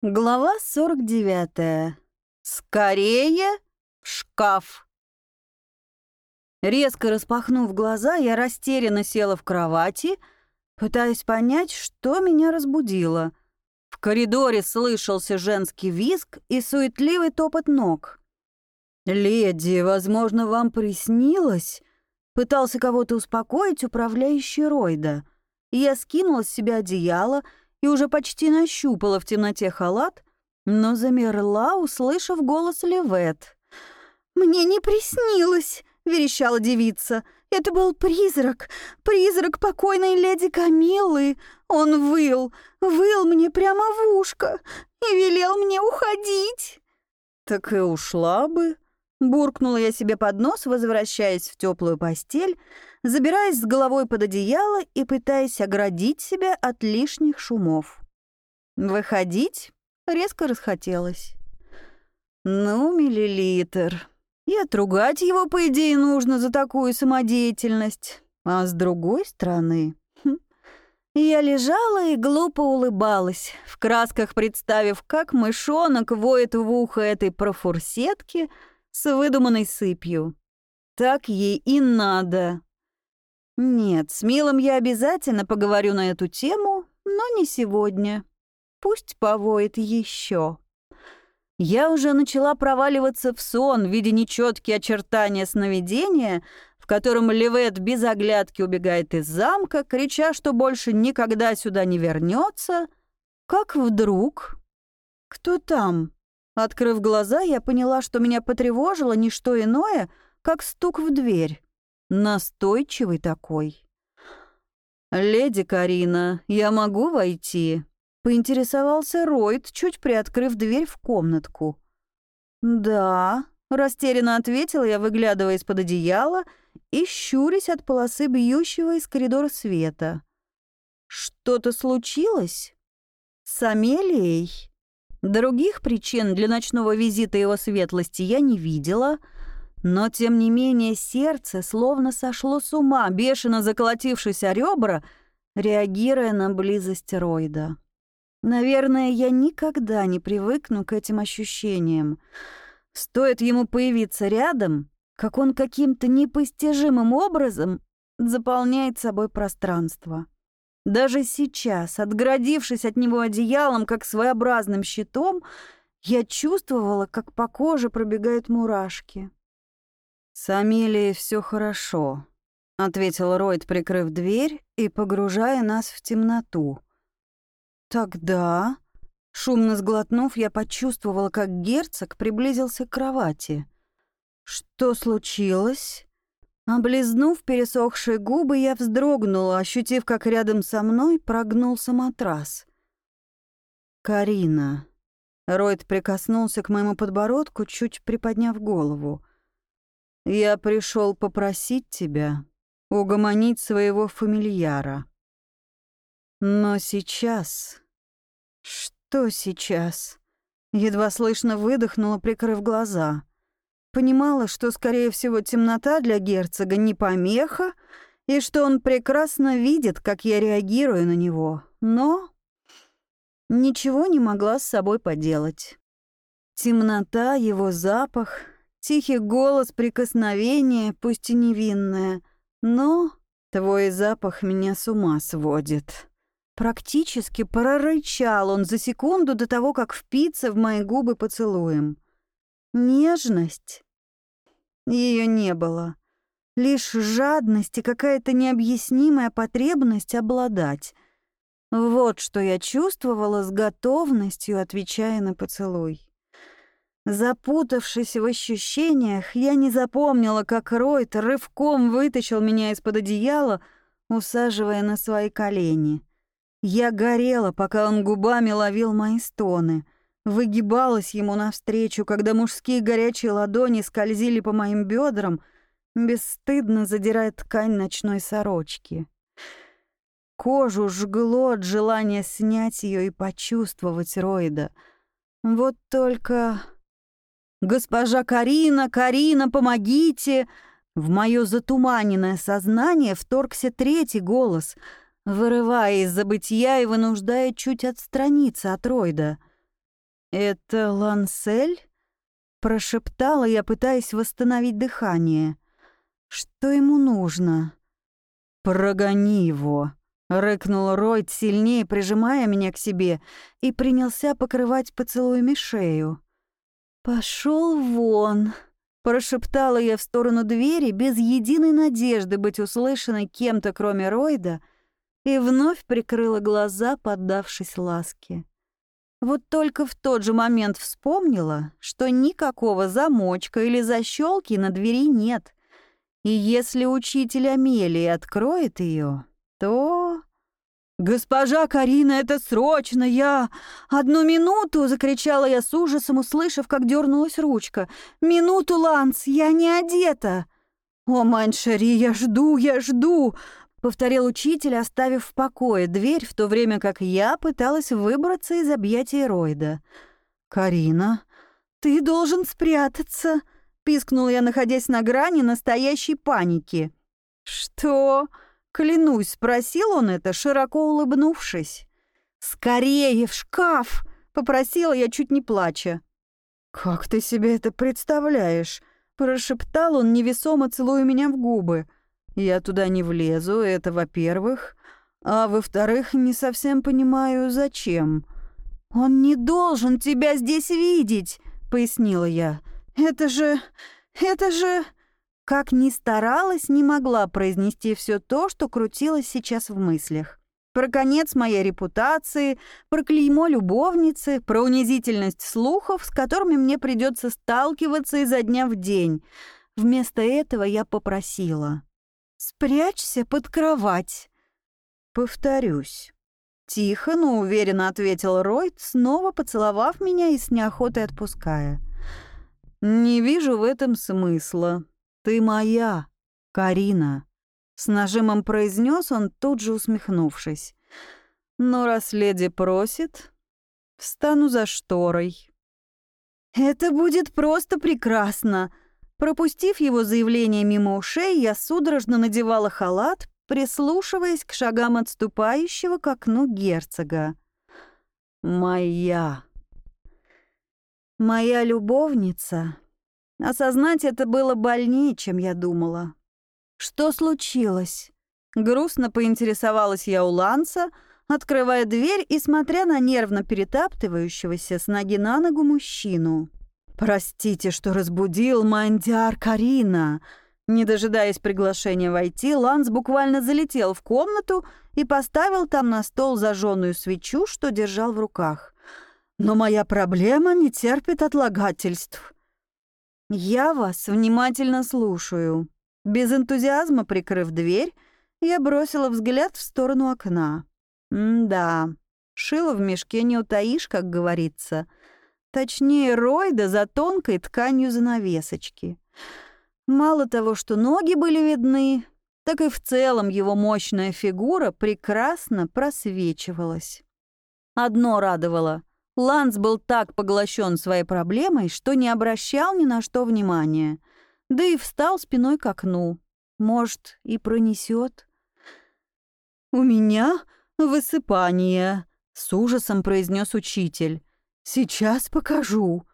Глава 49. Скорее в шкаф. Резко распахнув глаза, я растерянно села в кровати, пытаясь понять, что меня разбудило. В коридоре слышался женский визг и суетливый топот ног. «Леди, возможно, вам приснилось?» Пытался кого-то успокоить управляющий Ройда. Я скинула с себя одеяло и уже почти нащупала в темноте халат, но замерла, услышав голос Левет. «Мне не приснилось!» — верещала девица. «Это был призрак, призрак покойной леди Камиллы. Он выл, выл мне прямо в ушко и велел мне уходить». «Так и ушла бы», Буркнула я себе под нос, возвращаясь в теплую постель, забираясь с головой под одеяло и пытаясь оградить себя от лишних шумов. Выходить резко расхотелось. Ну, миллилитр. И отругать его, по идее, нужно за такую самодеятельность. А с другой стороны... Хм, я лежала и глупо улыбалась, в красках представив, как мышонок воет в ухо этой профурсетки — с выдуманной сыпью. Так ей и надо. Нет, с Милом я обязательно поговорю на эту тему, но не сегодня. Пусть повоет еще. Я уже начала проваливаться в сон, видя нечеткие очертания сновидения, в котором Левет без оглядки убегает из замка, крича, что больше никогда сюда не вернется, как вдруг... Кто там? Открыв глаза, я поняла, что меня потревожило не что иное, как стук в дверь. Настойчивый такой. «Леди Карина, я могу войти?» — поинтересовался Ройд, чуть приоткрыв дверь в комнатку. «Да», — растерянно ответила я, выглядывая из-под одеяла и щурясь от полосы бьющего из коридора света. «Что-то случилось? С Амелией?» Других причин для ночного визита его светлости я не видела, но, тем не менее, сердце словно сошло с ума, бешено заколотившись о ребра, реагируя на близость Ройда. Наверное, я никогда не привыкну к этим ощущениям. Стоит ему появиться рядом, как он каким-то непостижимым образом заполняет собой пространство. Даже сейчас, отгородившись от него одеялом, как своеобразным щитом, я чувствовала, как по коже пробегают мурашки. «С Амелией все хорошо», — ответил Ройд, прикрыв дверь и погружая нас в темноту. «Тогда...» Шумно сглотнув, я почувствовала, как герцог приблизился к кровати. «Что случилось?» Облизнув пересохшие губы, я вздрогнула, ощутив, как рядом со мной прогнулся матрас. «Карина». Ройд прикоснулся к моему подбородку, чуть приподняв голову. «Я пришел попросить тебя угомонить своего фамильяра. Но сейчас...» «Что сейчас?» Едва слышно выдохнула, прикрыв глаза. Понимала, что, скорее всего, темнота для герцога не помеха, и что он прекрасно видит, как я реагирую на него, но ничего не могла с собой поделать. Темнота, его запах, тихий голос, прикосновение, пусть и невинное, но твой запах меня с ума сводит. Практически прорычал он за секунду до того, как впиться в мои губы поцелуем. Нежность? Ее не было. Лишь жадность и какая-то необъяснимая потребность обладать. Вот что я чувствовала с готовностью, отвечая на поцелуй. Запутавшись в ощущениях, я не запомнила, как Ройт рывком вытащил меня из-под одеяла, усаживая на свои колени. Я горела, пока он губами ловил мои стоны — выгибалась ему навстречу, когда мужские горячие ладони скользили по моим бедрам, бесстыдно задирая ткань ночной сорочки. Кожу жгло от желания снять ее и почувствовать Ройда. Вот только... «Госпожа Карина, Карина, помогите!» В мое затуманенное сознание вторгся третий голос, вырывая из забытия и вынуждая чуть отстраниться от Ройда — «Это Лансель?» — прошептала я, пытаясь восстановить дыхание. «Что ему нужно?» «Прогони его!» — рыкнул Ройд, сильнее прижимая меня к себе, и принялся покрывать поцелуями шею. «Пошел вон!» — прошептала я в сторону двери без единой надежды быть услышанной кем-то, кроме Ройда, и вновь прикрыла глаза, поддавшись ласке. Вот только в тот же момент вспомнила, что никакого замочка или защелки на двери нет. И если учитель Амелии откроет ее, то... «Госпожа Карина, это срочно! Я... Одну минуту!» — закричала я с ужасом, услышав, как дернулась ручка. «Минуту, Ланс, я не одета!» «О, Маншари, я жду, я жду!» — повторил учитель, оставив в покое дверь, в то время как я пыталась выбраться из объятий Ройда. «Карина, ты должен спрятаться!» — пискнул я, находясь на грани настоящей паники. «Что?» — клянусь, спросил он это, широко улыбнувшись. «Скорее, в шкаф!» — попросила я, чуть не плача. «Как ты себе это представляешь?» — прошептал он, невесомо целуя меня в губы. Я туда не влезу, это во-первых. А во-вторых, не совсем понимаю, зачем. «Он не должен тебя здесь видеть», — пояснила я. «Это же... это же...» Как ни старалась, не могла произнести все то, что крутилось сейчас в мыслях. Про конец моей репутации, про клеймо любовницы, про унизительность слухов, с которыми мне придется сталкиваться изо дня в день. Вместо этого я попросила. «Спрячься под кровать». «Повторюсь». Тихо, но уверенно ответил Ройд, снова поцеловав меня и с неохотой отпуская. «Не вижу в этом смысла. Ты моя, Карина», — с нажимом произнес он, тут же усмехнувшись. «Но раз леди просит, встану за шторой». «Это будет просто прекрасно!» Пропустив его заявление мимо ушей, я судорожно надевала халат, прислушиваясь к шагам отступающего к окну герцога. «Моя». «Моя любовница». Осознать это было больнее, чем я думала. «Что случилось?» Грустно поинтересовалась я у Ланса, открывая дверь и смотря на нервно перетаптывающегося с ноги на ногу мужчину. «Простите, что разбудил Мандиар Карина!» Не дожидаясь приглашения войти, Ланс буквально залетел в комнату и поставил там на стол зажженную свечу, что держал в руках. «Но моя проблема не терпит отлагательств». «Я вас внимательно слушаю». Без энтузиазма прикрыв дверь, я бросила взгляд в сторону окна. «М-да, шило в мешке не утаишь, как говорится». Точнее, Ройда за тонкой тканью занавесочки. Мало того, что ноги были видны, так и в целом его мощная фигура прекрасно просвечивалась. Одно радовало. Ланс был так поглощен своей проблемой, что не обращал ни на что внимания. Да и встал спиной к окну. Может, и пронесет. «У меня высыпание», — с ужасом произнес учитель. «Сейчас покажу».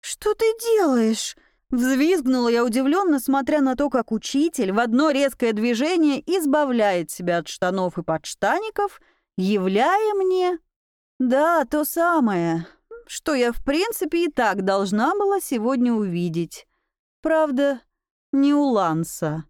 «Что ты делаешь?» Взвизгнула я удивленно, смотря на то, как учитель в одно резкое движение избавляет себя от штанов и подштаников, являя мне... Да, то самое, что я в принципе и так должна была сегодня увидеть. Правда, не у Ланса.